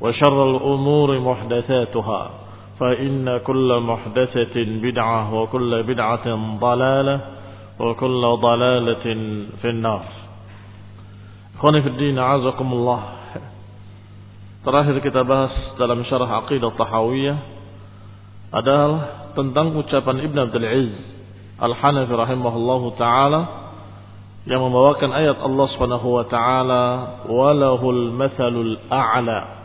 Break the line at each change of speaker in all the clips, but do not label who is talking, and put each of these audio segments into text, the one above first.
وشر الأمور محدثاتها فإن كل محدثة بدعة وكل بدعة ضلالة وكل ضلالة في النار Khoni fi din azakumullah. Terakhir kita bahas dalam syarah aqidah tahawiyah adalah tentang ucapan Ibn Abdul Aziz Al-Hanafi rahimahullahu taala yang membawakan ayat Allah Subhanahu wa taala walahul mathalul a'la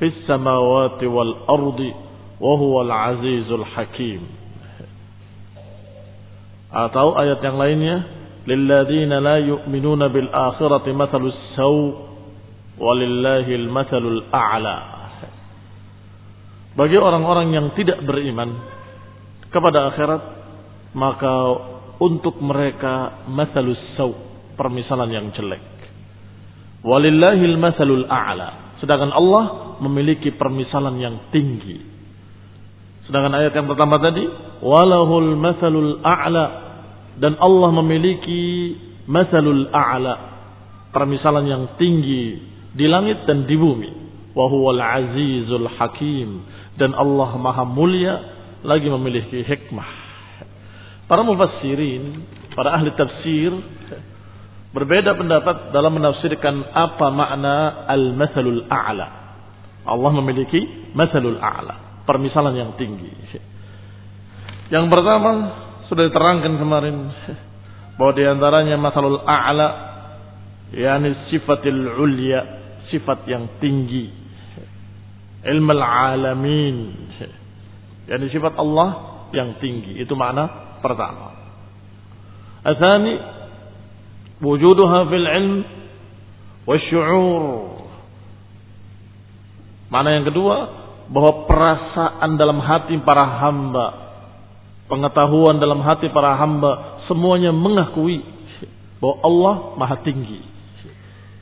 fis samawati wal ardi wa huwal azizul hakim. Atau ayat yang lainnya lilladzina la yu'minuna bil mathalul a'la. Bagi orang-orang yang tidak beriman kepada akhirat maka untuk mereka mathalus saw permisalan yang jelek. Walillahil mathalul a'la. Sedangkan Allah memiliki permisalan yang tinggi. Sedangkan ayat yang pertama tadi, walahul mathalul a'la dan Allah memiliki mathalul a'la, permisalan yang tinggi di langit dan di bumi. Wa huwal azizul hakim dan Allah Maha mulia lagi memiliki hikmah. Para mufassirin, para ahli tafsir berbeda pendapat dalam menafsirkan apa makna al-mathalul a'la. Allah memiliki mathalul a'la, permisalan yang tinggi. Yang pertama sudah diterangkan kemarin bahwa di antaranya mathalul a'la yakni sifatil ulya, sifat yang tinggi. Ilmul alamin. yakni sifat Allah yang tinggi. Itu makna pertama. Athani wujuduha fil ilm wasyu'ur. Mana yang kedua bahwa perasaan dalam hati para hamba, pengetahuan dalam hati para hamba semuanya mengakui bahwa Allah Maha tinggi.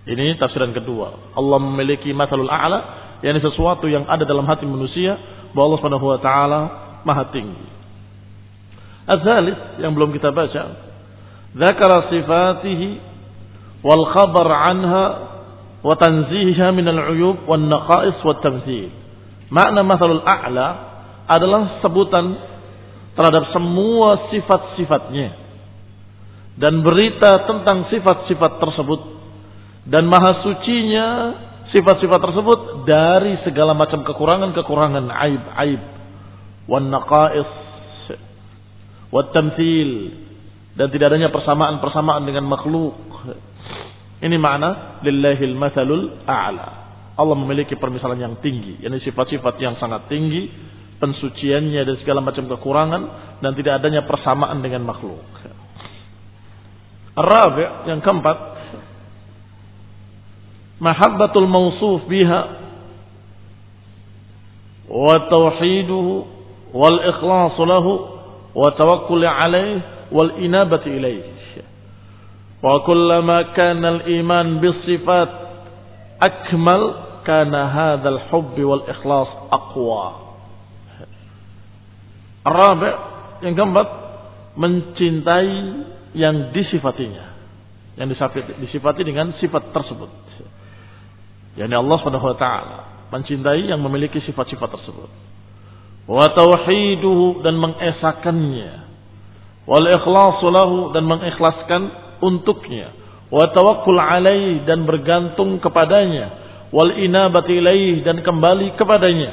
Ini tafsiran kedua. Allah memiliki masalul a'la, yakni sesuatu yang ada dalam hati manusia bahwa Allah Subhanahu wa taala Maha tinggi. Azalis yang belum kita baca, anha wa tanzihiha min al-uyub wan naqais wat tamthil. Makna masalul a'la adalah sebutan terhadap semua sifat-sifatnya dan berita tentang sifat-sifat tersebut dan maha sucinya sifat-sifat tersebut dari segala macam kekurangan-kekurangan aib-aib wan naqais wat tamthil dan tidak adanya persamaan-persamaan dengan makhluk. Ini makna lillahil mathalul a'la. Allah memiliki permisalan yang tinggi, yakni sifat-sifat yang sangat tinggi, pensuciannya dan segala macam kekurangan dan tidak adanya persamaan dengan makhluk. Rabi' yang keempat mahabbatul mawsuf biha wa tauhiduhu wal ikhlasu lahu wa tawakkul alayhi wal inabati ilayhi wa kullama kana al iman bis sifat akmal kana hadzal hubb wal ikhlas aqwa. Rabi' yang keempat mencintai yang disifatinya yang disifati dengan sifat tersebut. Yakni Allah Subhanahu wa taala mencintai yang memiliki sifat-sifat tersebut. Wa tauhiduhu dan mengesakannya wal ikhlasu lahu dan mengikhlaskan untuknya. Wa tawakkul alaih dan bergantung kepadanya. Wal inabati ilaih dan kembali kepadanya.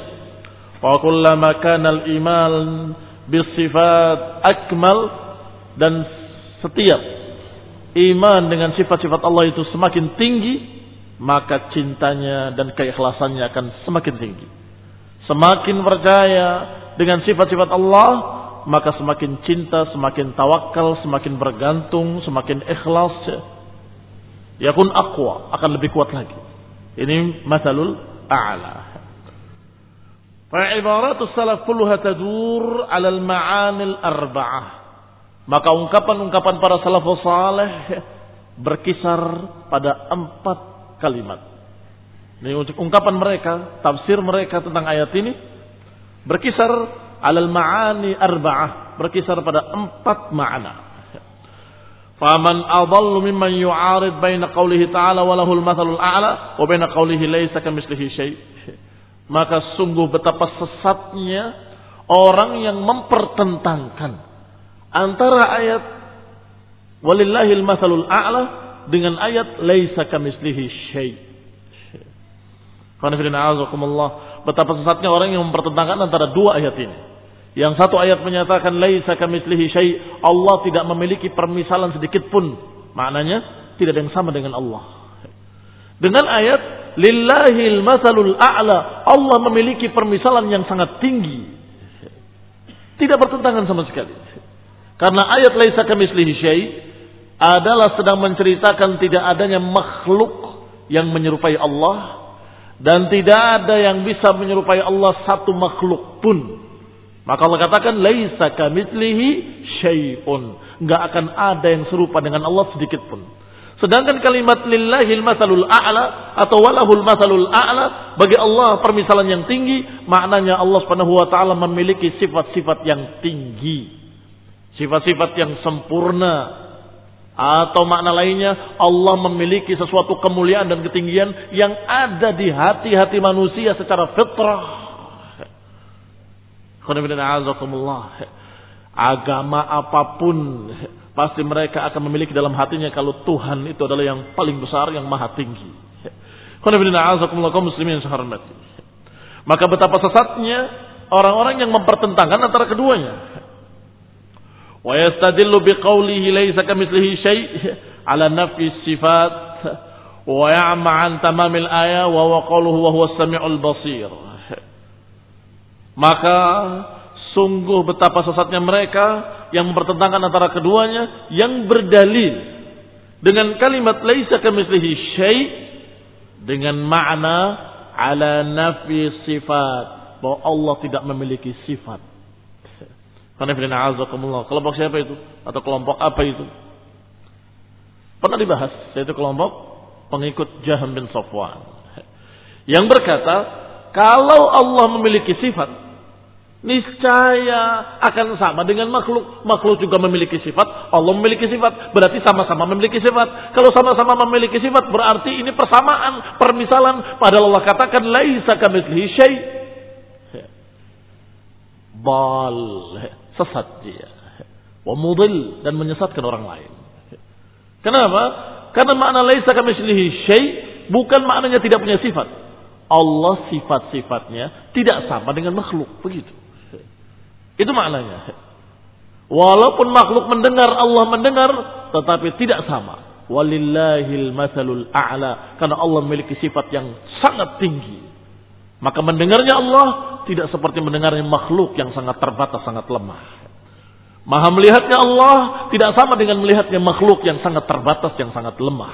Wa kullama kana iman bisifat akmal dan setiap iman dengan sifat-sifat Allah itu semakin tinggi maka cintanya dan keikhlasannya akan semakin tinggi. Semakin percaya dengan sifat-sifat Allah, maka semakin cinta, semakin tawakal, semakin bergantung, semakin ikhlas. Ya pun akwa, akan lebih kuat lagi. Ini masalul a'la. Fa'ibaratus salaf kulluha tadur ala al-ma'anil arba'ah. Maka ungkapan-ungkapan para salafus saleh berkisar pada empat kalimat. Ini ungkapan mereka, tafsir mereka tentang ayat ini berkisar alal ma'ani arba'ah, berkisar pada empat makna. Faman adallu mimman yu'arid baina qawlihi ta'ala wa lahul mathalul a'la wa baina qawlihi laisa kamitslihi syai'. Maka sungguh betapa sesatnya orang yang mempertentangkan antara ayat walillahil mathalul a'la dengan ayat laisa kamislihi syai. Betapa sesatnya orang yang mempertentangkan antara dua ayat ini. Yang satu ayat menyatakan laisa kamislihi syai. Allah tidak memiliki permisalan sedikit pun. Maknanya tidak ada yang sama dengan Allah. Dengan ayat lillahil masalul a'la. Allah memiliki permisalan yang sangat tinggi. Tidak bertentangan sama sekali. Karena ayat laisa kamislihi syai adalah sedang menceritakan tidak adanya makhluk yang menyerupai Allah dan tidak ada yang bisa menyerupai Allah satu makhluk pun. Maka Allah katakan laisa kamitslihi syai'un. Enggak akan ada yang serupa dengan Allah sedikit pun. Sedangkan kalimat lillahil masalul a'la atau walahul masalul a'la bagi Allah permisalan yang tinggi, maknanya Allah Subhanahu wa taala memiliki sifat-sifat yang tinggi. Sifat-sifat yang sempurna, atau makna lainnya Allah memiliki sesuatu kemuliaan dan ketinggian yang ada di hati-hati manusia secara fitrah. Agama apa pun pasti mereka akan memiliki dalam hatinya kalau Tuhan itu adalah yang paling besar, yang maha tinggi. Maka betapa sesatnya orang-orang yang mempertentangkan antara keduanya. Wa yastadillu biqaulihi laisa kamitslihi syai' ala nafi sifat wa ya'ma an tamamil aya wa wa qawluhu wa huwa samiul basir maka sungguh betapa sesatnya mereka yang mempertentangkan antara keduanya yang berdalil dengan kalimat laisa kamitslihi syai dengan makna ala nafi sifat bahwa Allah tidak memiliki sifat Kelompok siapa itu? Atau kelompok apa itu? Pernah dibahas, yaitu kelompok pengikut Jaham bin Safwan. Yang berkata, kalau Allah memiliki sifat, niscaya akan sama dengan makhluk. Makhluk juga memiliki sifat, Allah memiliki sifat, berarti sama-sama memiliki sifat. Kalau sama-sama memiliki sifat, berarti ini persamaan, permisalan. Padahal Allah katakan, laisa kamitslihi syai' bal sesat dia. Wa mudil dan menyesatkan orang lain. Kenapa? Karena makna laisa kamitslihi syai bukan maknanya tidak punya sifat. Allah sifat-sifatnya tidak sama dengan makhluk, begitu. Itu maknanya. Walaupun makhluk mendengar, Allah mendengar, tetapi tidak sama. Walillahil masalul a'la. Karena Allah memiliki sifat yang sangat tinggi. Maka mendengarnya Allah tidak seperti mendengarnya makhluk yang sangat terbatas, sangat lemah. Maha melihatnya Allah tidak sama dengan melihatnya makhluk yang sangat terbatas, yang sangat lemah.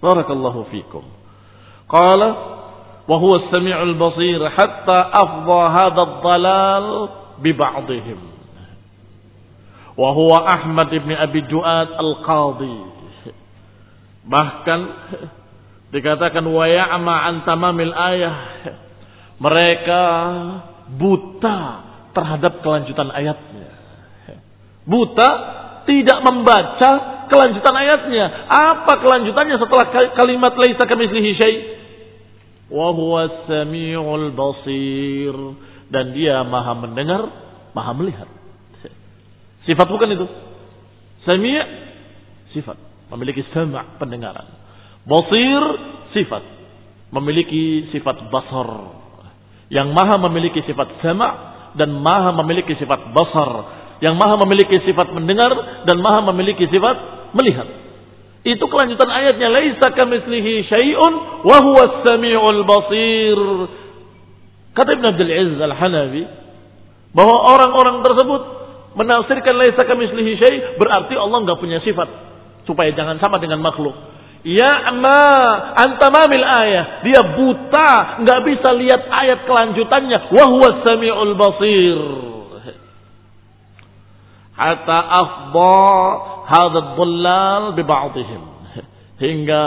Barakallahu fikum. Qala wa huwa as-sami'ul basir hatta afdha hadha ad-dalal bi ba'dihim. Wa huwa Ahmad ibn Abi Duat al-Qadhi. Bahkan dikatakan wa ya'ma an tamamil ayah. Mereka buta terhadap kelanjutan ayatnya buta tidak membaca kelanjutan ayatnya. Apa kelanjutannya setelah kalimat laisa kamitslihi syai? Wa basir dan dia maha mendengar, maha melihat. Sifat bukan itu. Sami' sifat, memiliki sama' pendengaran. Basir sifat, memiliki sifat basar. Yang maha memiliki sifat sama' dan maha memiliki sifat basar yang maha memiliki sifat mendengar dan maha memiliki sifat melihat. Itu kelanjutan ayatnya laisa kamitslihi syai'un wa huwas samiul basir. Kata Ibn Abdul Aziz Al-Hanafi bahwa orang-orang tersebut menafsirkan laisa kamitslihi syai' berarti Allah enggak punya sifat supaya jangan sama dengan makhluk. Ya ma antamamil ayah. Dia buta, nggak bisa lihat ayat kelanjutannya. Wahwa samiul basir hatta afdha hadha dhallal bi ba'dihim hingga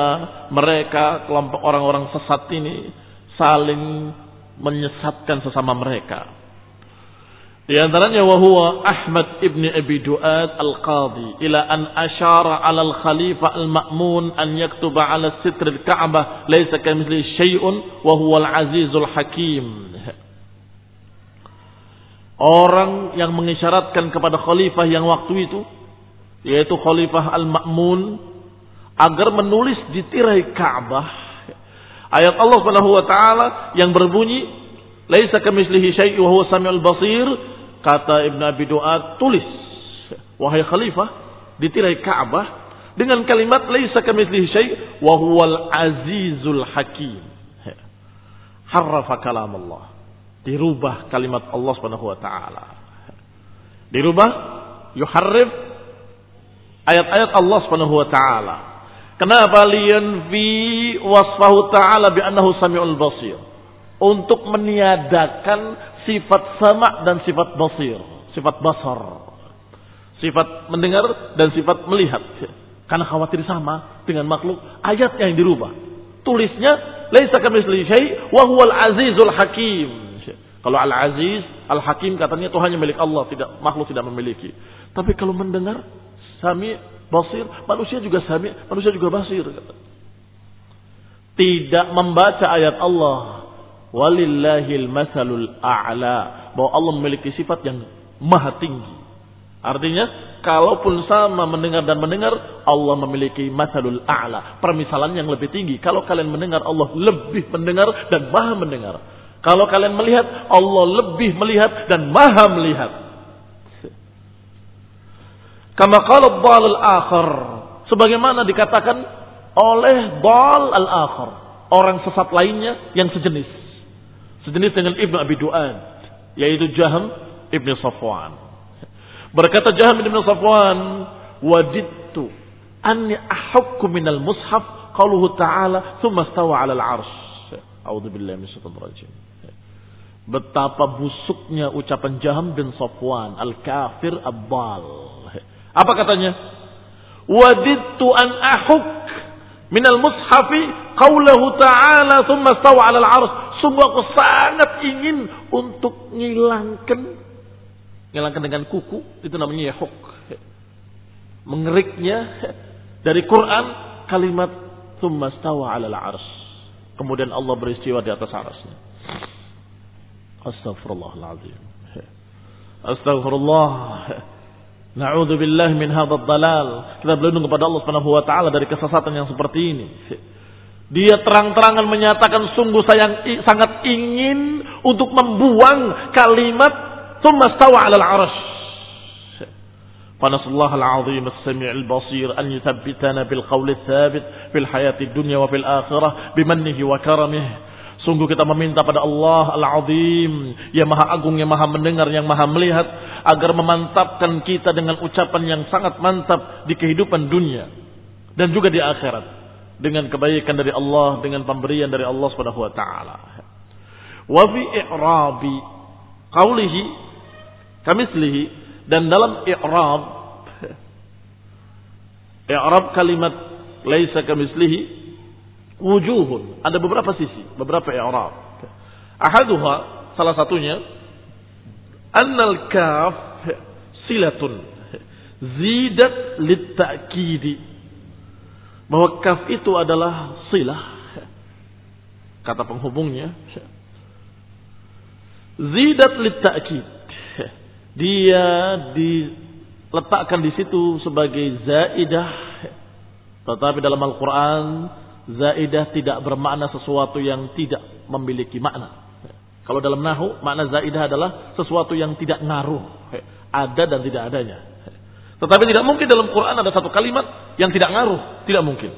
mereka kelompok orang-orang sesat ini saling menyesatkan sesama mereka. Di antaranya wahwa Ahmad ibni Abi Duat al-Qadhi ila an ashara ala al-khalifah al-ma'mun an yaktuba ala sitr al-Ka'bah laysa kamithli syai'un wa huwa al-azizul hakim. Orang yang mengisyaratkan kepada khalifah yang waktu itu yaitu khalifah Al-Ma'mun agar menulis di tirai Ka'bah ayat Allah Subhanahu wa taala yang berbunyi laisa kamitslihi syai'un wa huwa samiul basir kata Ibn Abi Duat tulis wahai khalifah di tirai Ka'bah dengan kalimat laisa kamitslihi syai' wa huwal azizul hakim harrafa kalam Allah dirubah kalimat Allah Subhanahu wa taala. Dirubah yuharrif ayat-ayat Allah Subhanahu wa taala. Kenapa fi wasfahu ta'ala bi annahu samiul basir? Untuk meniadakan sifat sama dan sifat basir, sifat basar. Sifat mendengar dan sifat melihat. Karena khawatir sama dengan makhluk, ayatnya yang dirubah. Tulisnya laisa kamitsli syai' wa huwal azizul hakim. Kalau Al-Aziz, Al-Hakim katanya itu hanya milik Allah, tidak makhluk tidak memiliki. Tapi kalau mendengar sami basir, manusia juga sami, manusia juga basir. Tidak membaca ayat Allah. Walillahil masalul a'la. Bahwa Allah memiliki sifat yang maha tinggi. Artinya, kalaupun sama mendengar dan mendengar, Allah memiliki masalul a'la. Permisalan yang lebih tinggi. Kalau kalian mendengar, Allah lebih mendengar dan maha mendengar. Kalau kalian melihat, Allah lebih melihat dan maha melihat. Kama qala dhal al-akhar. Sebagaimana dikatakan oleh dhal al-akhar. Orang sesat lainnya yang sejenis. Sejenis dengan Ibnu Abi Du'ad. Yaitu Jaham Ibnu Safwan. Berkata Jaham Ibnu Safwan. Wajidtu anni ahukku minal mushaf. Qaluhu ta'ala. Thumma stawa ala al-arsh. A'udhu billahi min rajim. Betapa busuknya ucapan Jaham bin Safwan. Al-kafir abbal. Apa katanya? Wadidtu an ahuk minal mushafi qawlahu ta'ala thumma stawa ala al-arsh. Sungguh aku sangat ingin untuk ngilangkan ngilangkan dengan kuku itu namanya yahuk mengeriknya dari Quran kalimat thumma stawa ala al-arsh kemudian Allah beristiwa di atas arasnya Astaghfirullahaladzim. Astaghfirullah. Na'udzubillah min hadzal dalal. Kita berlindung kepada Allah Subhanahu wa taala dari kesesatan yang seperti ini. Dia terang-terangan menyatakan sungguh sayang sangat ingin untuk membuang kalimat tsumma stawa 'alal 'arsy. Fanasallah al-azim as-sami'il basir an yuthabbitana bil qawl ats-tsabit fil hayati dunya wa fil akhirah bimannihi wa karamihi. Sungguh kita meminta pada Allah Al-Azim, yang maha agung, yang maha mendengar, yang maha melihat, agar memantapkan kita dengan ucapan yang sangat mantap di kehidupan dunia. Dan juga di akhirat. Dengan kebaikan dari Allah, dengan pemberian dari Allah subhanahu wa i'rabi qawlihi kamislihi dan dalam i'rab i'rab kalimat laisa kamislihi wujuhun. Ada beberapa sisi beberapa i'rab. Ahaduha salah satunya annal kaf silatun zidat litakidi bahwa kaf itu adalah silah. Kata penghubungnya zidat litakid dia diletakkan di situ sebagai zaidah. Tetapi dalam Al-Quran zaidah tidak bermakna sesuatu yang tidak memiliki makna kalau dalam nahu makna zaidah adalah sesuatu yang tidak ngaruh ada dan tidak adanya tetapi tidak mungkin dalam Quran ada satu kalimat yang tidak ngaruh tidak mungkin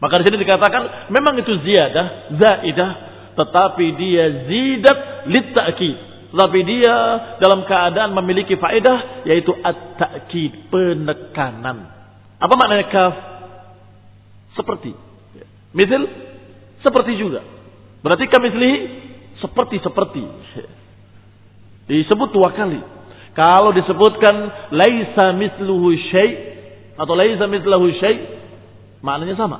maka di sini dikatakan memang itu ziyadah zaidah tetapi dia zidat litta'kid tapi dia dalam keadaan memiliki faedah yaitu at-ta'kid, penekanan. Apa maknanya kaf? Seperti. Misal seperti juga. Berarti kamislihi seperti seperti. Disebut dua kali. Kalau disebutkan laisa misluhu syai atau laisa misluhu syai maknanya sama.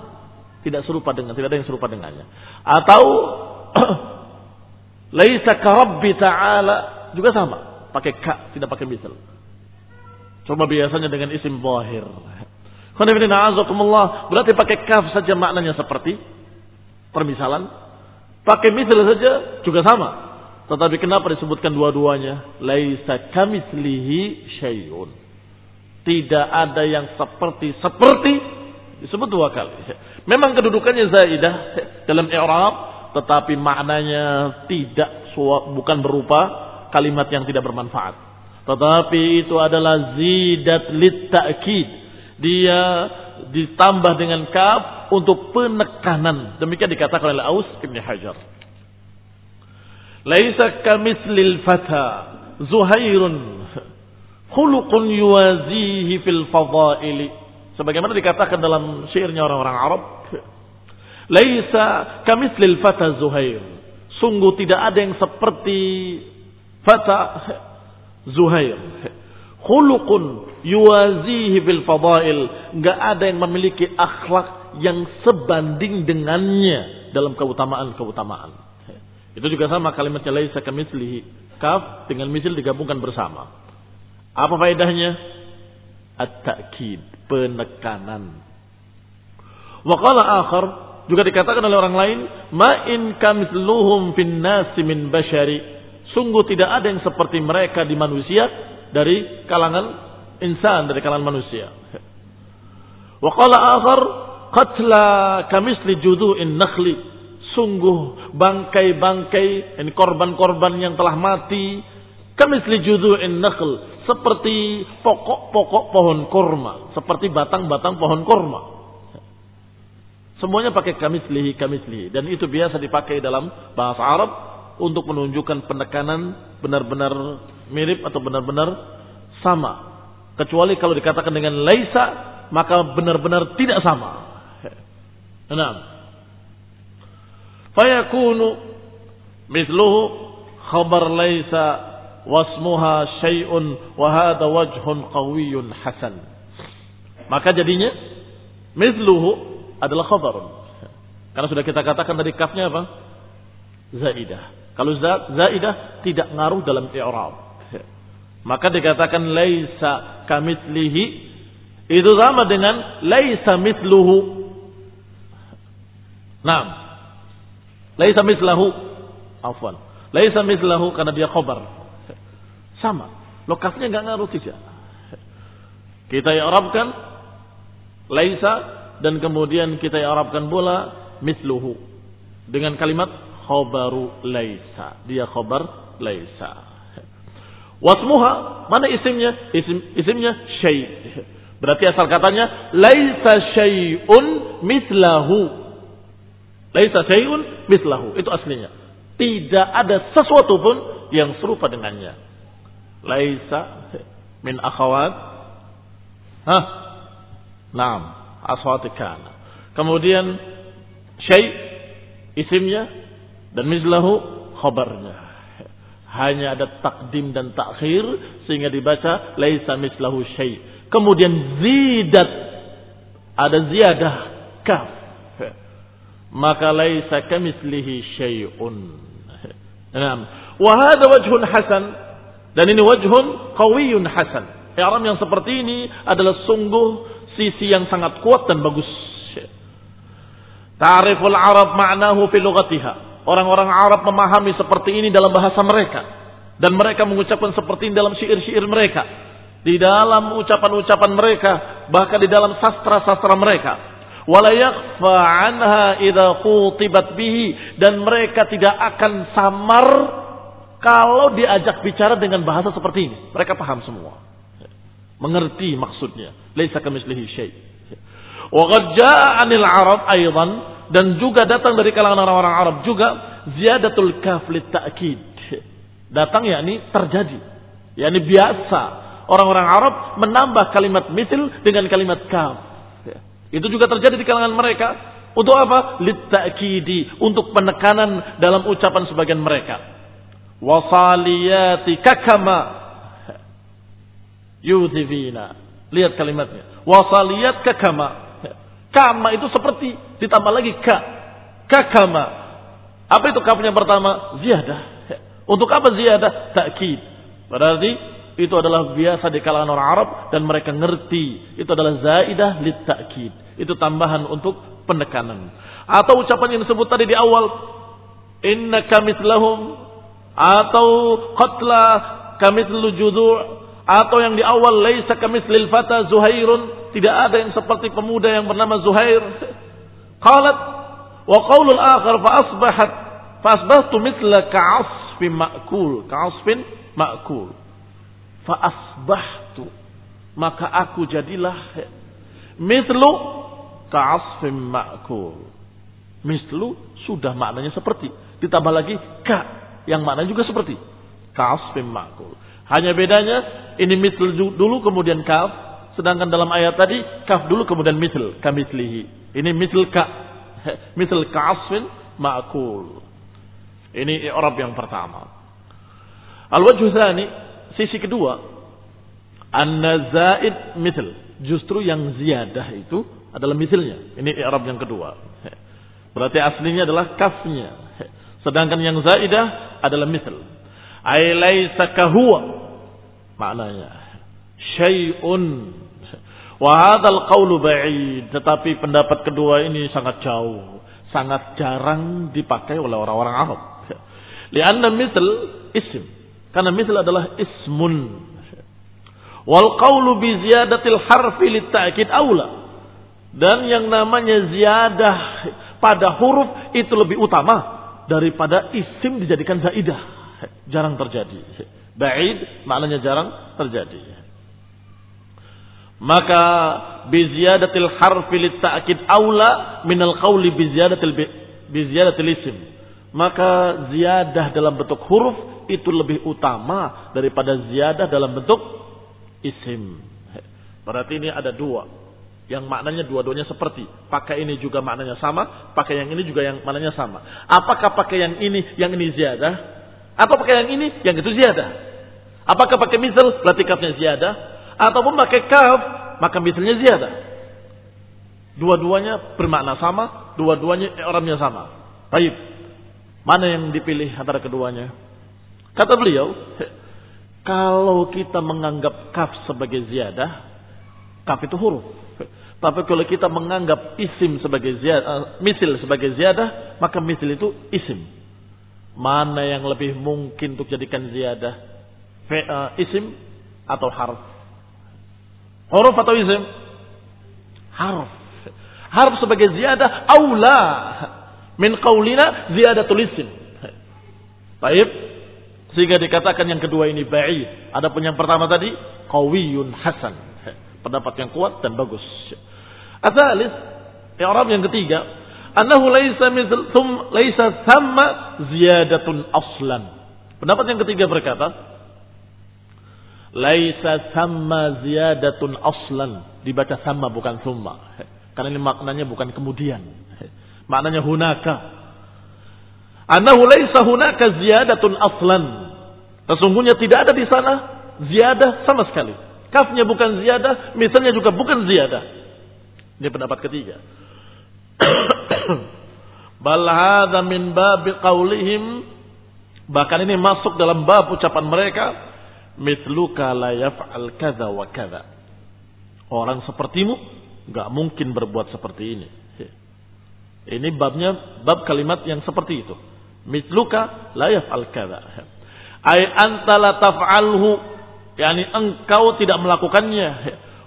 Tidak serupa dengan tidak ada yang serupa dengannya. Atau Laisa karabbi ta'ala juga sama, pakai ka, tidak pakai misal. Coba biasanya dengan isim zahir. Berarti pakai kaf saja maknanya seperti permisalan. Pakai misal saja juga sama. Tetapi kenapa disebutkan dua-duanya? Laisa kamislihi syai'un. Tidak ada yang seperti seperti disebut dua kali. Memang kedudukannya zaidah dalam i'rab tetapi maknanya tidak bukan berupa kalimat yang tidak bermanfaat. Tetapi itu adalah zidat lit ta'kid. Dia ditambah dengan kaf untuk penekanan. Demikian dikatakan oleh Aus Ibn Hajar. Laisa kamislil fata Zuhairun khuluqun yuwazihi fil fadaili. Sebagaimana dikatakan dalam syairnya orang-orang Arab, Laisa kamislil fata Zuhair. Sungguh tidak ada yang seperti fata Zuhair. Khuluqun yuwazihi bil fadail. Enggak ada yang memiliki akhlak yang sebanding dengannya dalam keutamaan-keutamaan. Itu juga sama kalimatnya laisa kamislihi. Kaf dengan misil digabungkan bersama. Apa faedahnya? At-ta'kid, penekanan. Wa qala akhar juga dikatakan oleh orang lain, ma in kamithluhum fin nasi min bashari. Sungguh tidak ada yang seperti mereka di manusia dari kalangan insan, dari kalangan manusia. Wa qala akhar qatla kamisli judu'in nakhli. Sungguh bangkai-bangkai, ini korban-korban yang telah mati. Kamisli judu'in nakhl. Seperti pokok-pokok pohon kurma. Seperti batang-batang pohon kurma. Semuanya pakai kamislihi kamislihi dan itu biasa dipakai dalam bahasa Arab untuk menunjukkan penekanan benar-benar mirip atau benar-benar sama. Kecuali kalau dikatakan dengan laisa maka benar-benar tidak sama. Enam. Fayakunu misluhu khabar laisa wasmuha syai'un wa hadha wajhun qawiyyun hasan. Maka jadinya misluhu adalah khabarun. Karena sudah kita katakan tadi kafnya apa? Zaidah. Kalau zaidah tidak ngaruh dalam i'rab. Maka dikatakan laisa kamitslihi itu sama dengan laisa mithluhu. Naam. Laisa mithlahu. Afwan. Laisa mithlahu karena dia khabar. Sama. Lokasinya enggak ngaruh tidak. Kita i'rabkan laisa dan kemudian kita arabkan pula misluhu dengan kalimat khabaru laisa. Dia khabar laisa. Wasmuha mana isimnya? Isim isimnya syai. Berarti asal katanya laisa syai'un mislahu. Laisa syai'un mislahu. Itu aslinya. Tidak ada sesuatu pun yang serupa dengannya. Laisa min akhawat. Hah? Naam, aswat kana. Kemudian syai isimnya dan mislahu khabarnya. Hanya ada takdim dan takhir sehingga dibaca laisa mislahu syai. Kemudian zidat ada ziyadah kaf. Maka laisa kamislihi syai'un. Naam. Wa hadha wajhun hasan dan ini wajhun qawiyun hasan. I'rab yang seperti ini adalah sungguh sisi yang sangat kuat dan bagus. Ta'riful Arab ma'nahu fi lughatiha. Orang-orang Arab memahami seperti ini dalam bahasa mereka dan mereka mengucapkan seperti ini dalam syair-syair mereka. Di dalam ucapan-ucapan mereka, bahkan di dalam sastra-sastra mereka wala yakhfa anha khutibat bihi dan mereka tidak akan samar kalau diajak bicara dengan bahasa seperti ini. Mereka paham semua. Mengerti maksudnya. Laisa kamislihi syai. Wa 'anil Arab aidan dan juga datang dari kalangan orang-orang Arab juga ziyadatul kaf ta'kid. Datang yakni terjadi. yakni biasa orang-orang Arab menambah kalimat misil dengan kalimat kaf. Itu juga terjadi di kalangan mereka. Untuk apa? Litta'kidi. Untuk penekanan dalam ucapan sebagian mereka. Wasaliyati kakama. Yudhivina. Lihat kalimatnya. Wasaliyat kakama. Kama itu seperti. Ditambah lagi ka. Kakama. Apa itu kafnya pertama? Ziyadah. Untuk apa ziyadah? Ta'kid. Berarti itu adalah biasa di kalangan orang Arab dan mereka ngerti. Itu adalah zaidah lit ta'kid. Itu tambahan untuk penekanan. Atau ucapan yang disebut tadi di awal, inna kamithlahum atau qatla kamithlu judu' atau yang di awal laisa kamithlil fata Zuhairun, tidak ada yang seperti pemuda yang bernama Zuhair. Qalat wa qaulul akhar fa asbahat fa asbahtu mithla ka'asfin ma'kul, ka'asfin ma'kul. Fa asbahtu. Maka aku jadilah mislu ka'asfim ma'kul. Mislu sudah maknanya seperti. Ditambah lagi ka yang maknanya juga seperti. Ka'asfim ma'kul hanya bedanya ini misl dulu kemudian kaf sedangkan dalam ayat tadi kaf dulu kemudian misl kamislihi ini misl ka misl ka'asfin ma'kul ini i'rab yang pertama al-wajhu tsani Sisi kedua, anna zaid misl. Justru yang ziyadah itu adalah misilnya. Ini i'rab yang kedua. Berarti aslinya adalah kafnya. Sedangkan yang zaidah adalah misl. Ay laisa kahuwa. Maknanya syai'un. Wa hadzal qawlu ba'id. Tetapi pendapat kedua ini sangat jauh, sangat jarang dipakai oleh orang-orang Arab. Lianna misl isim. Karena misal adalah ismun. Wal qawlu bi ziyadatil harfi litta'kid aula. Dan yang namanya ziyadah pada huruf itu lebih utama daripada isim dijadikan zaidah. Jarang terjadi. Ba'id maknanya jarang terjadi. Maka biziyadatil harfi litta'kid aula minal qawli biziyadatil biziyadatil isim. Maka ziyadah dalam bentuk huruf itu lebih utama daripada ziyadah dalam bentuk isim. Berarti ini ada dua. Yang maknanya dua-duanya seperti. Pakai ini juga maknanya sama. Pakai yang ini juga yang maknanya sama. Apakah pakai yang ini, yang ini ziyadah? Atau pakai yang ini, yang itu ziyadah? Apakah pakai misal, berarti kafnya ziyadah? Ataupun pakai kaf, maka misalnya ziyadah? Dua-duanya bermakna sama. Dua-duanya orangnya sama. Baik. Mana yang dipilih antara keduanya? Kata beliau, kalau kita menganggap kaf sebagai ziyadah, kaf itu huruf. Tapi kalau kita menganggap isim sebagai ziyadah, uh, misil sebagai ziyadah, maka misil itu isim. Mana yang lebih mungkin untuk jadikan ziyadah? Uh, isim atau harf? Huruf atau isim? Harf. Harf sebagai ziyadah, aula min qaulina ziyadatul isim. Baik, sehingga dikatakan yang kedua ini ba'i. Adapun yang pertama tadi qawiyun hasan. Pendapat yang kuat dan bagus. Asalis, i'rab yang ketiga, annahu laisa mithl thum laisa thamma ziyadatun aslan. Pendapat yang ketiga berkata, laisa thamma ziyadatun aslan. Dibaca sama bukan thumma. Karena ini maknanya bukan kemudian. Maknanya hunaka. Annahu laisa hunaka ziyadatun aslan. Sesungguhnya tidak ada di sana ziyadah sama sekali. Kafnya bukan ziyadah, misalnya juga bukan ziyadah. Ini pendapat ketiga. Bal hadza min bab qaulihim bahkan ini masuk dalam bab ucapan mereka mithluka la yaf'al kadza wa kadza. Orang sepertimu nggak mungkin berbuat seperti ini. Ini babnya bab kalimat yang seperti itu. Mithluka la yaf'al kadza. Ai anta la taf'alhu yakni engkau tidak melakukannya.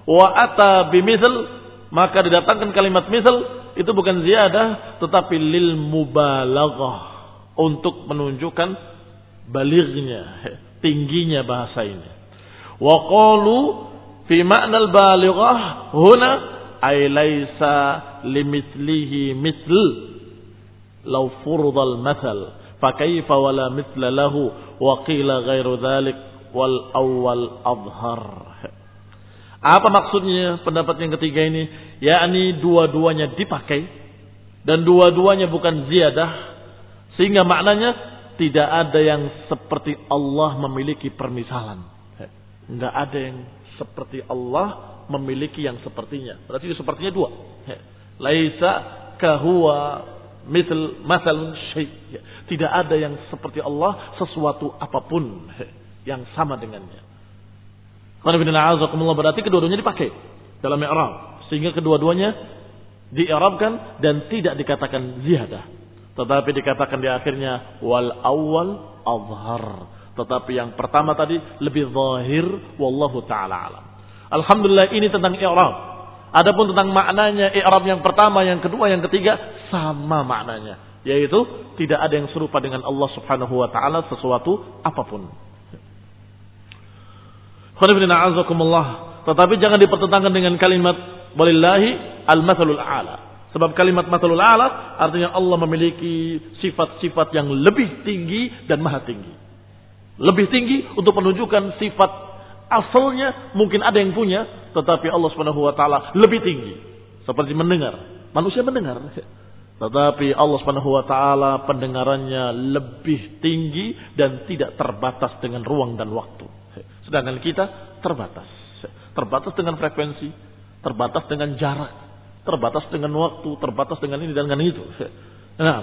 Wa ata bimithl maka didatangkan kalimat misal itu bukan ziyadah tetapi lil mubalaghah untuk menunjukkan balighnya, tingginya bahasa ini. Wa qalu fi ma'na al balighah huna ay laisa limithlihi mithl law furda al mathal fa kayfa wala mithla lahu wa qila ghairu dhalik wal awwal adhhar apa maksudnya pendapat yang ketiga ini? Yakni dua-duanya dipakai dan dua-duanya bukan ziyadah sehingga maknanya tidak ada yang seperti Allah memiliki permisalan. Enggak ada yang seperti Allah memiliki yang sepertinya. Berarti sepertinya dua. Laisa kahua misal masal syai. Tidak ada yang seperti Allah sesuatu apa pun yang sama dengannya. Berarti kedua-duanya dipakai dalam i'rab sehingga kedua-duanya di'irabkan dan tidak dikatakan ziyadah. Tetapi dikatakan di akhirnya wal awal azhar. Tetapi yang pertama tadi lebih zahir wallahu taala alam. Alhamdulillah ini tentang i'rab. Adapun tentang maknanya i'rab yang pertama, yang kedua, yang ketiga sama maknanya, yaitu tidak ada yang serupa dengan Allah Subhanahu wa taala sesuatu apa pun. Tetapi jangan dipertentangkan dengan kalimat walillahi al-mathalul a'la. Sebab kalimat mathalul a'la artinya Allah memiliki sifat-sifat yang lebih tinggi dan maha tinggi. Lebih tinggi untuk menunjukkan sifat asalnya mungkin ada yang punya, tetapi Allah Subhanahu wa taala lebih tinggi. Seperti mendengar. Manusia mendengar. Tetapi Allah Subhanahu wa taala pendengarannya lebih tinggi dan tidak terbatas dengan ruang dan waktu. Sedangkan kita terbatas. Terbatas dengan frekuensi, terbatas dengan jarak, terbatas dengan waktu, terbatas dengan ini dan dengan itu. Nah,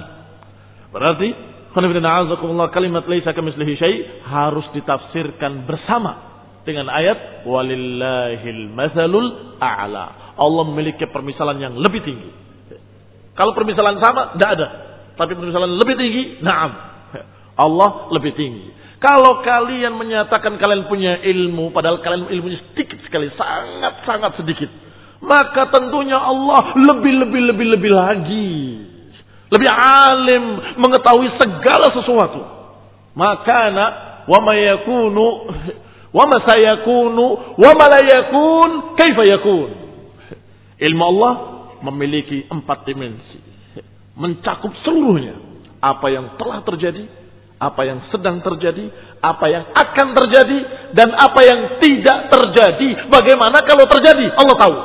berarti kalimat syai harus ditafsirkan bersama dengan ayat walillahil matsalul a'la. Allah memiliki permisalan yang lebih tinggi. Kalau permisalan sama, tidak ada. Tapi permisalan lebih tinggi, naam. Allah lebih tinggi. Kalau kalian menyatakan kalian punya ilmu, padahal kalian ilmunya sedikit sekali, sangat-sangat sedikit. Maka tentunya Allah lebih-lebih lebih-lebih lagi. Lebih alim mengetahui segala sesuatu. Maka wa ma yakunu wa ma sayakunu wa ma la yakun kaifa yakun. Ilmu Allah memiliki empat dimensi. Mencakup seluruhnya. Apa yang telah terjadi, apa yang sedang terjadi, apa yang akan terjadi, dan apa yang tidak terjadi. Bagaimana kalau terjadi? Allah tahu.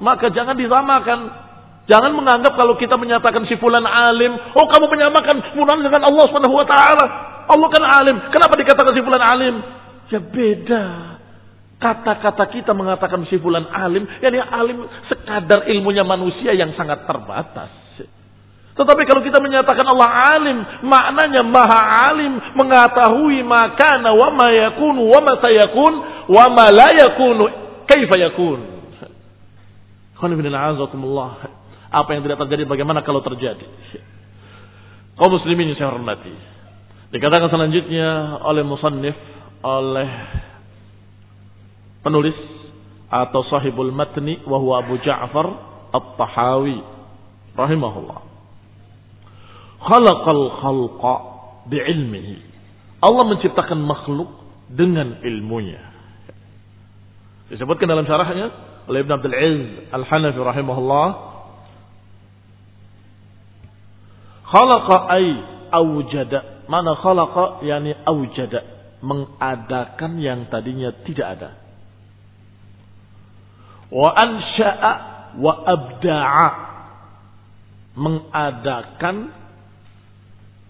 Maka jangan disamakan. Jangan menganggap kalau kita menyatakan si fulan alim, oh kamu menyamakan fulan dengan Allah Subhanahu wa taala. Allah kan alim. Kenapa dikatakan si fulan alim? Ya beda. Kata-kata kita mengatakan si fulan alim, yakni alim sekadar ilmunya manusia yang sangat terbatas. Tetapi kalau kita menyatakan Allah alim, maknanya maha alim, mengetahui makana wa ma yakunu wa ma sayakun wa ma la kaifa yakun. Apa yang tidak terjadi bagaimana kalau terjadi? Kaum muslimin yang saya hormati. Dikatakan selanjutnya oleh musannif, oleh penulis atau sahibul matni wa huwa Abu Ja'far At-Tahawi rahimahullah khalaqal khalqa bi'ilmihi. Allah menciptakan makhluk dengan ilmunya. Disebutkan dalam syarahnya oleh Ibn Abdul Aziz Al-Hanafi rahimahullah. Khalaqa ay awjada. Mana khalaqa yani awjada. Mengadakan yang tadinya tidak ada. Wa ansha'a wa abda'a. Mengadakan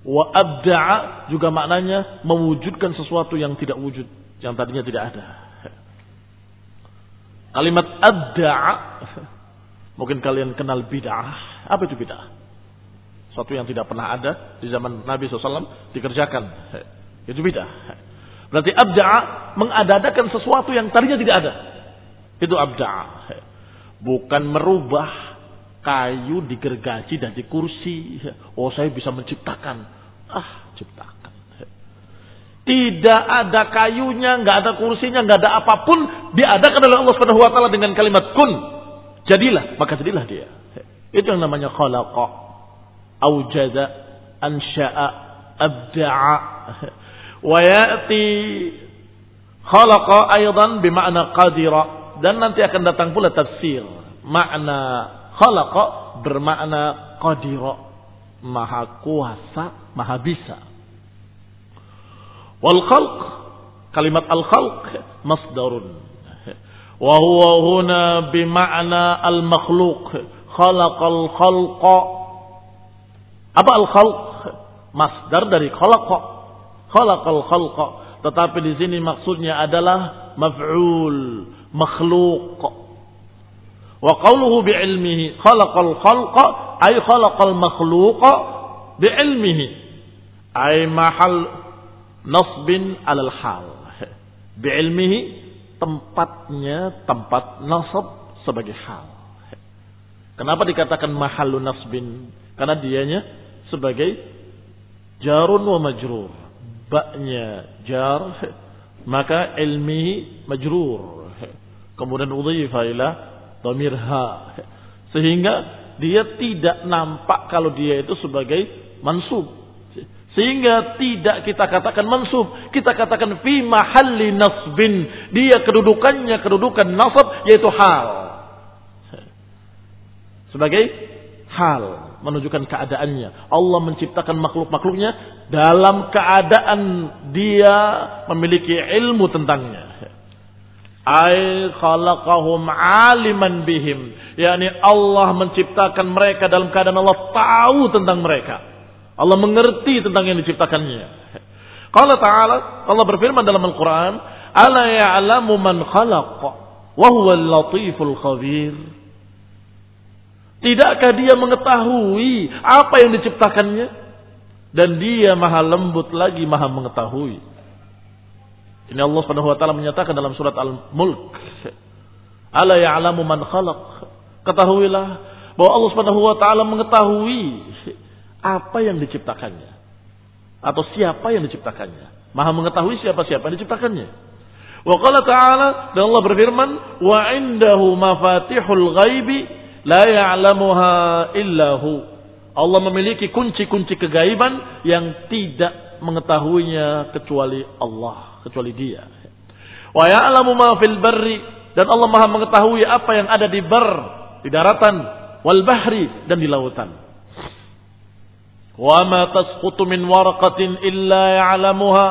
wa abda'a juga maknanya mewujudkan sesuatu yang tidak wujud. Yang tadinya tidak ada. Kalimat abda'a mungkin kalian kenal bid'ah. Apa itu bid'ah? Suatu yang tidak pernah ada di zaman Nabi SAW dikerjakan. Itu bid'ah. Berarti abda'a mengadakan sesuatu yang tadinya tidak ada. Itu abda'a. Bukan merubah kayu digergaji dan di kursi. Oh saya bisa menciptakan. Ah ciptakan. Tidak ada kayunya, nggak ada kursinya, nggak ada apa pun diadakan oleh Allah Subhanahu wa taala dengan kalimat kun. Jadilah, maka jadilah dia. Itu yang namanya khalaqa, aujada, ansha'a, abda'a. Wa ya'ti khalaqa aydan bima'na qadira dan nanti akan datang pula tafsir makna khalaqa bermakna qadira maha kuasa maha bisa khalq kalimat al khalq masdarun wa huwa huna bima'na al makhluq khalaqal khalqa apa al-khalq? Masdar dari khalaqa. Khalaqal khalqa. Tetapi di sini maksudnya adalah maf'ul, makhluk. Wa qawluhu bi'ilmihi khalaqal khalqa ay khalaqal makhluqa bi'ilmihi ay mahal nasbin alal hal. Bi'ilmihi tempatnya tempat nasab sebagai hal. Kenapa dikatakan mahalu nasbin? Karena dianya sebagai jarun wa majrur. Baknya jar, maka ilmi majrur. Kemudian udhifa ila. Sehingga dia tidak nampak kalau dia itu sebagai mansub. Sehingga tidak kita katakan mansub. Kita katakan fi mahalli nasbin. Dia kedudukannya kedudukan nasab yaitu hal. Sebagai hal menunjukkan keadaannya. Allah menciptakan makhluk-makhluknya dalam keadaan dia memiliki ilmu tentangnya. Ay khalaqahum aliman bihim. yakni Allah menciptakan mereka dalam keadaan Allah tahu tentang mereka. Allah mengerti tentang yang diciptakannya. Qala ta'ala, Allah berfirman dalam Al-Quran, Ala ya'lamu man khalaq, wa huwa al-latiful khabir. Tidakkah dia mengetahui apa yang diciptakannya? Dan dia maha lembut lagi maha mengetahui. Ini Allah Subhanahu wa taala menyatakan dalam surat Al-Mulk. Ala ya'lamu man khalaq. Ketahuilah bahwa Allah Subhanahu wa taala mengetahui apa yang diciptakannya atau siapa yang diciptakannya. Maha mengetahui siapa-siapa yang diciptakannya. Wa qala ta'ala dan Allah berfirman, "Wa indahu mafatihul ghaibi La ya'lamuha illahu. Allah memiliki kunci-kunci kegaiban yang tidak mengetahuinya kecuali Allah, kecuali Dia. Wa ya'lamu ma fil barri dan Allah Maha mengetahui apa yang ada di bar, di daratan, wal bahri dan di lautan. Wa ma tasqutu min waraqatin illa ya'lamuha.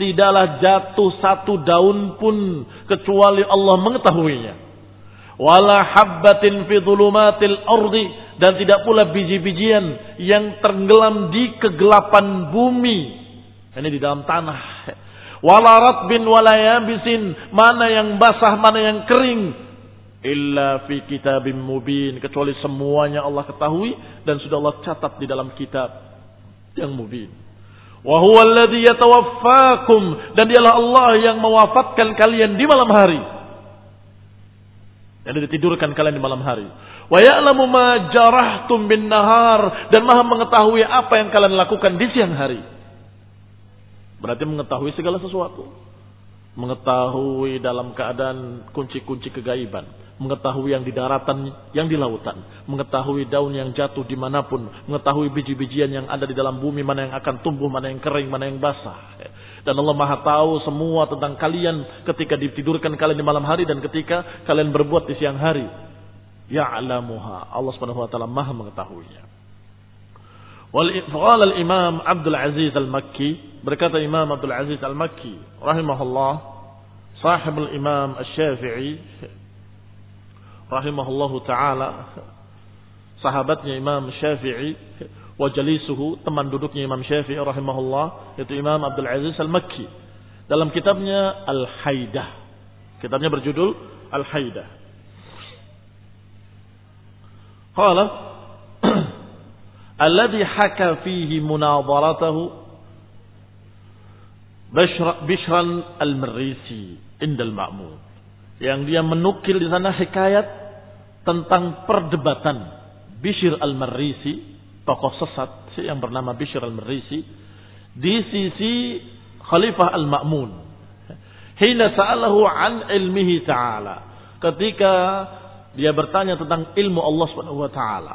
Tidaklah jatuh satu daun pun kecuali Allah mengetahuinya. Wala habbatin fi dhulumatil ardi. Dan tidak pula biji-bijian yang tenggelam di kegelapan bumi. Ini di dalam tanah. Wala ratbin wala yabisin. Mana yang basah mana yang kering. Illa fi kitabim mubin. Kecuali semuanya Allah ketahui dan sudah Allah catat di dalam kitab yang mubin wa huwa alladhi yatawaffakum dan dialah Allah yang mewafatkan kalian di malam hari yang ditidurkan kalian di malam hari. Wa ya'lamu ma jarahtum bin nahar dan Maha mengetahui apa yang kalian lakukan di siang hari. Berarti mengetahui segala sesuatu. Mengetahui dalam keadaan kunci-kunci kegaiban. Mengetahui yang di daratan, yang di lautan. Mengetahui daun yang jatuh di mana pun. Mengetahui biji-bijian yang ada di dalam bumi. Mana yang akan tumbuh, mana yang kering, mana yang basah. Dan Allah maha tahu semua tentang kalian ketika ditidurkan kalian di malam hari dan ketika kalian berbuat di siang hari. Ya'lamuha. Allah subhanahu wa ta'ala maha mengetahuinya. Qala al-Imam Abdul Aziz Al-Makki berkata Imam Abdul Aziz Al-Makki rahimahullah sahibul Imam Asy-Syafi'i rahimahullahu taala sahabatnya Imam Syafi'i wa jalisuhu teman duduknya Imam Syafi'i rahimahullah yaitu Imam Abdul Aziz Al-Makki. Dalam kitabnya Al-Haidah. Kitabnya berjudul Al-Haidah. Qala alladhi haka fihi munadaratahu Bishran al-Marisi indal Ma'mun yang dia menukil di sana hikayat tentang perdebatan Bishr al-Marisi, tokoh sesat yang bernama Bishr al-Marisi, di sisi Khalifah al-Ma'mun. Hina sa'alahu an ilmihi ta'ala. Ketika dia bertanya tentang ilmu Allah Subhanahu wa taala.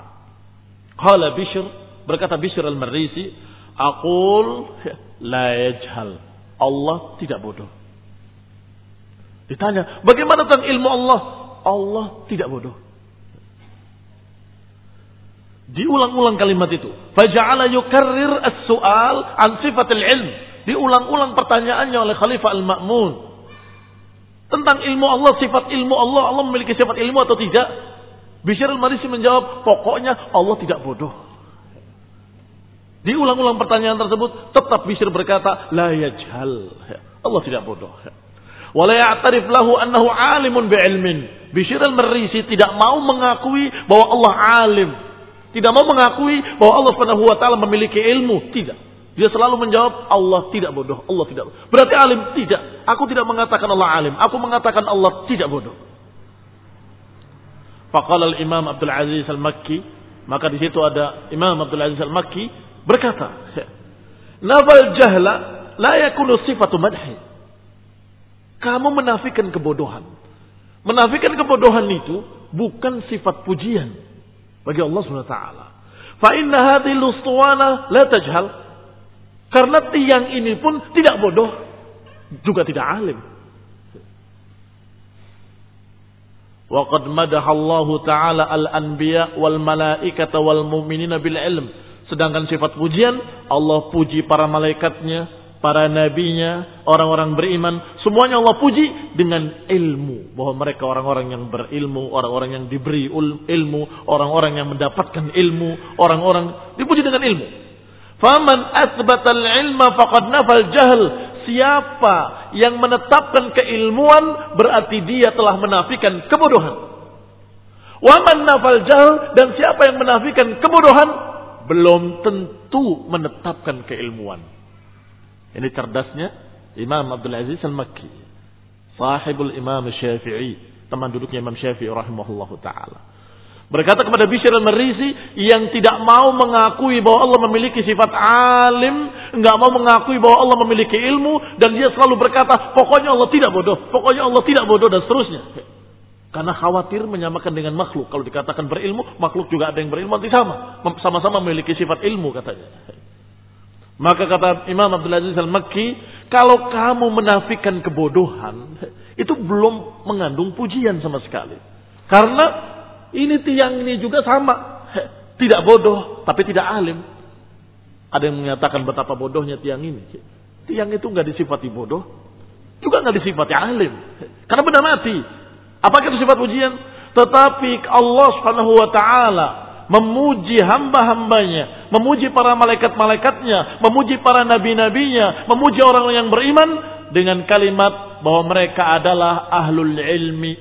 Qala Bishr, berkata Bishr al-Marisi, "Aqul la yajhal." Allah tidak bodoh. Ditanya, bagaimana tentang ilmu Allah? Allah tidak bodoh. Diulang-ulang kalimat itu. Faja'ala yukarrir as-su'al an sifatil ilm. Diulang-ulang pertanyaannya oleh Khalifah Al-Ma'mun. Tentang ilmu Allah, sifat ilmu Allah. Allah memiliki sifat ilmu atau tidak? Bishr al-Marisi menjawab, pokoknya Allah tidak bodoh. Diulang-ulang pertanyaan tersebut, tetap Bishr berkata, la yajhal. Allah tidak bodoh. Wala ya'tarif lahu annahu alimun bi'ilmin. Bishr al-Marisi tidak mau mengakui bahwa Allah alim tidak mau mengakui bahwa Allah Subhanahu wa memiliki ilmu, tidak. Dia selalu menjawab Allah tidak bodoh, Allah tidak. Bodoh. Berarti alim tidak. Aku tidak mengatakan Allah alim, aku mengatakan Allah tidak bodoh. Faqala al-Imam Abdul Aziz Al-Makki, maka di situ ada Imam Abdul Aziz Al-Makki berkata, "Nafal jahla la yakunu sifatu madhi." Kamu menafikan kebodohan. Menafikan kebodohan itu bukan sifat pujian bagi Allah Subhanahu wa taala. Fa inna hadhihi lustuwana la tajhal. Karena tiang ini pun tidak bodoh, juga tidak alim. Wa qad madaha Allah taala al-anbiya wal malaikata wal mu'minina bil ilm. Sedangkan sifat pujian Allah puji para malaikatnya, para nabinya, orang-orang beriman, semuanya Allah puji dengan ilmu. Bahwa mereka orang-orang yang berilmu, orang-orang yang diberi ilmu, orang-orang yang mendapatkan ilmu, orang-orang dipuji dengan ilmu. Faman asbatal ilma faqad nafal jahl. Siapa yang menetapkan keilmuan berarti dia telah menafikan kebodohan. Waman nafal jahl dan siapa yang menafikan kebodohan belum tentu menetapkan keilmuan. Ini cerdasnya Imam Abdul Aziz Al-Makki. Sahibul Imam Syafi'i. Teman duduknya Imam Syafi'i rahimahullah ta'ala. Berkata kepada Bishr al-Marisi yang tidak mau mengakui bahwa Allah memiliki sifat alim, enggak mau mengakui bahwa Allah memiliki ilmu dan dia selalu berkata, pokoknya Allah tidak bodoh, pokoknya Allah tidak bodoh dan seterusnya. Karena khawatir menyamakan dengan makhluk. Kalau dikatakan berilmu, makhluk juga ada yang berilmu. Sama-sama memiliki sifat ilmu katanya. Maka kata Imam Abdul Aziz Al-Makki, kalau kamu menafikan kebodohan, itu belum mengandung pujian sama sekali. Karena ini tiang ini juga sama. Tidak bodoh, tapi tidak alim. Ada yang menyatakan betapa bodohnya tiang ini. Tiang itu nggak disifati bodoh, juga nggak disifati alim. Karena benar mati. Apakah itu sifat pujian? Tetapi Allah Subhanahu wa taala memuji hamba-hambanya, memuji para malaikat-malaikatnya, memuji para nabi-nabinya, memuji orang yang beriman dengan kalimat bahwa mereka adalah ahlul ilmi,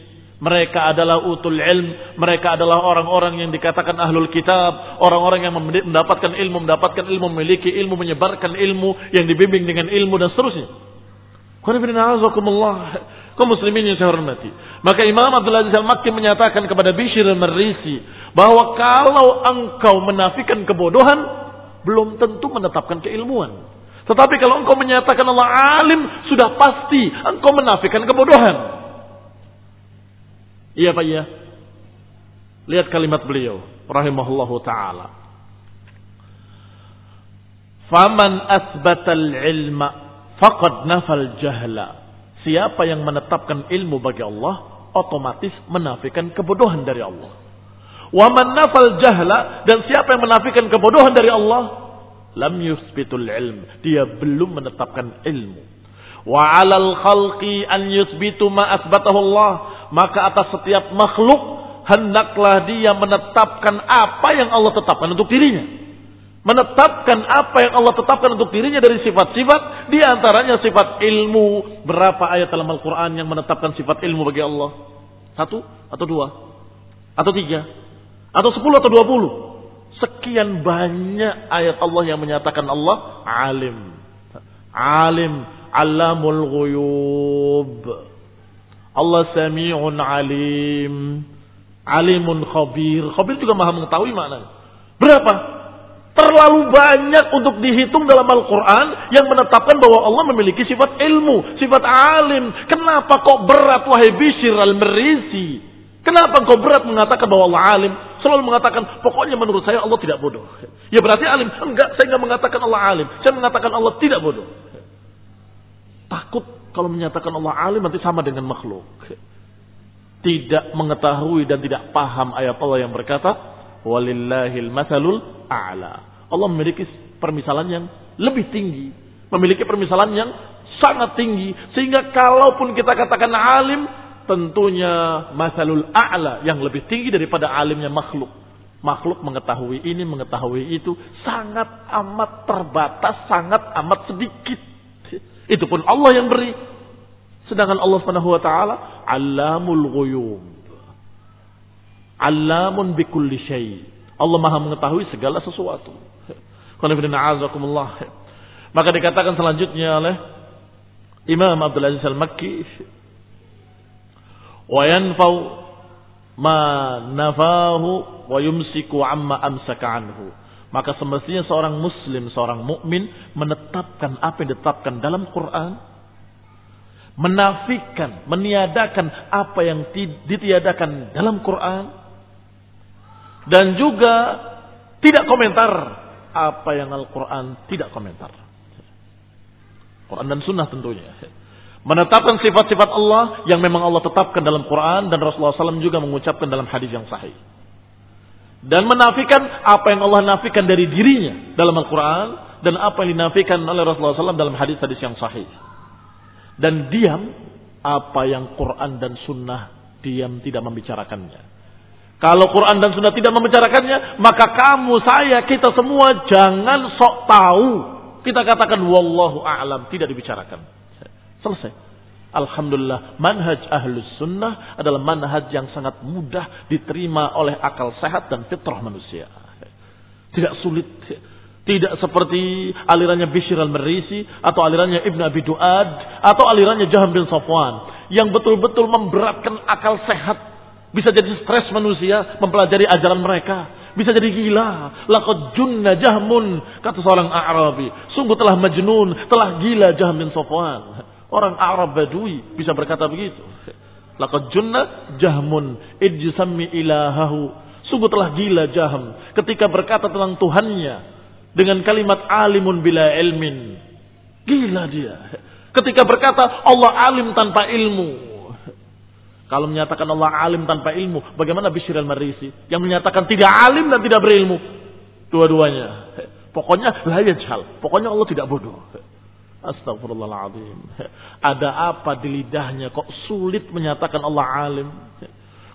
mereka adalah utul ilm, mereka adalah orang-orang yang dikatakan ahlul kitab, orang-orang yang mendapatkan ilmu, mendapatkan ilmu, memiliki ilmu, menyebarkan ilmu, yang dibimbing dengan ilmu dan seterusnya. Kau muslimin yang saya hormati. Maka Imam Abdul Aziz Al-Makki menyatakan kepada Bishr Al-Marisi bahwa kalau engkau menafikan kebodohan, belum tentu menetapkan keilmuan. Tetapi kalau engkau menyatakan Allah alim, sudah pasti engkau menafikan kebodohan. Iya Pak ya. Lihat kalimat beliau. Rahimahullahu ta'ala. Faman asbatal ilma faqad nafal jahla. Siapa yang menetapkan ilmu bagi Allah, otomatis menafikan kebodohan dari Allah. Wa man nafal jahla dan siapa yang menafikan kebodohan dari Allah, lam yusbitul ilm. Dia belum menetapkan ilmu. Wa 'alal khalqi an yusbitu ma asbatahu Allah. Maka atas setiap makhluk hendaklah dia menetapkan apa yang Allah tetapkan untuk dirinya menetapkan apa yang Allah tetapkan untuk dirinya dari sifat-sifat di antaranya sifat ilmu. Berapa ayat dalam Al-Qur'an yang menetapkan sifat ilmu bagi Allah? Satu atau dua? Atau tiga? Atau sepuluh atau dua puluh? Sekian banyak ayat Allah yang menyatakan Allah alim. Alim alamul ghuyub. Allah sami'un alim. Alimun khabir. Khabir juga maha mengetahui maknanya. Berapa Terlalu banyak untuk dihitung dalam Al-Quran yang menetapkan bahwa Allah memiliki sifat ilmu, sifat alim. Kenapa kok berat wahai Bishir al-Merisi? Kenapa kok berat mengatakan bahwa Allah alim? Selalu mengatakan, pokoknya menurut saya Allah tidak bodoh. Ya berarti alim. Enggak, saya enggak mengatakan Allah alim. Saya mengatakan Allah tidak bodoh. Takut kalau menyatakan Allah alim nanti sama dengan makhluk. Tidak mengetahui dan tidak paham ayat Allah yang berkata, walillahil masalul a'la. Allah memiliki permisalan yang lebih tinggi, memiliki permisalan yang sangat tinggi sehingga kalaupun kita katakan alim tentunya masalul a'la yang lebih tinggi daripada alimnya makhluk. Makhluk mengetahui ini, mengetahui itu sangat amat terbatas, sangat amat sedikit. Itu pun Allah yang beri. Sedangkan Allah Subhanahu alamul ghuyub. Alamun bikulli syai. Allah Maha mengetahui segala sesuatu. Maka dikatakan selanjutnya oleh Imam Abdul Aziz Al-Makki wa yanfau ma nafahu wa yumsiku amma amsaka anhu. Maka semestinya seorang muslim, seorang mukmin menetapkan apa yang ditetapkan dalam Quran, menafikan, meniadakan apa yang ditiadakan dalam Quran, dan juga tidak komentar apa yang Al-Quran tidak komentar. Quran dan Sunnah tentunya. Menetapkan sifat-sifat Allah yang memang Allah tetapkan dalam Quran dan Rasulullah SAW juga mengucapkan dalam hadis yang sahih. Dan menafikan apa yang Allah nafikan dari dirinya dalam Al-Quran dan apa yang dinafikan oleh Rasulullah SAW dalam hadis-hadis yang sahih. Dan diam apa yang Quran dan Sunnah diam tidak membicarakannya. Kalau Quran dan Sunnah tidak membicarakannya, maka kamu, saya, kita semua jangan sok tahu. Kita katakan wallahu a'lam, tidak dibicarakan. Selesai. Alhamdulillah, manhaj ahlus sunnah adalah manhaj yang sangat mudah diterima oleh akal sehat dan fitrah manusia. Tidak sulit. Tidak seperti alirannya Bishr al-Marisi atau alirannya Ibn Abi Duad atau alirannya Jaham bin Safwan yang betul-betul memberatkan akal sehat bisa jadi stres manusia mempelajari ajaran mereka. Bisa jadi gila. Laqad junna jahmun. Kata seorang A'rabi. Sungguh telah majnun. Telah gila Jahm bin Sofwan. Orang Arab Badui bisa berkata begitu. Laqad junna jahmun. Idjusammi ilahahu. Sungguh telah gila Jahm. Ketika berkata tentang Tuhannya. Dengan kalimat alimun bila ilmin. Gila dia. Ketika berkata Allah alim tanpa ilmu. Kalau menyatakan Allah alim tanpa ilmu, bagaimana Bishr al-Marisi yang menyatakan tidak alim dan tidak berilmu? Dua-duanya. Pokoknya la yajhal. Pokoknya Allah tidak bodoh. Astagfirullahaladzim. Ada apa di lidahnya kok sulit menyatakan Allah alim?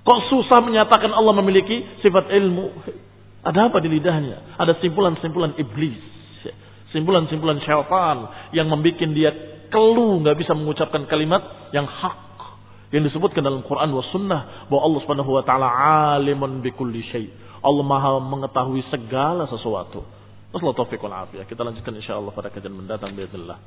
Kok susah menyatakan Allah memiliki sifat ilmu? Ada apa di lidahnya? Ada simpulan-simpulan iblis. Simpulan-simpulan syaitan yang membuat dia keluh nggak bisa mengucapkan kalimat yang hak yang disebutkan dalam Quran wa sunnah bahwa Allah Subhanahu wa taala alimun bikulli syai. Allah Maha mengetahui segala sesuatu. Wassalamualaikum warahmatullahi wabarakatuh. Kita lanjutkan insyaallah pada kajian mendatang bismillah.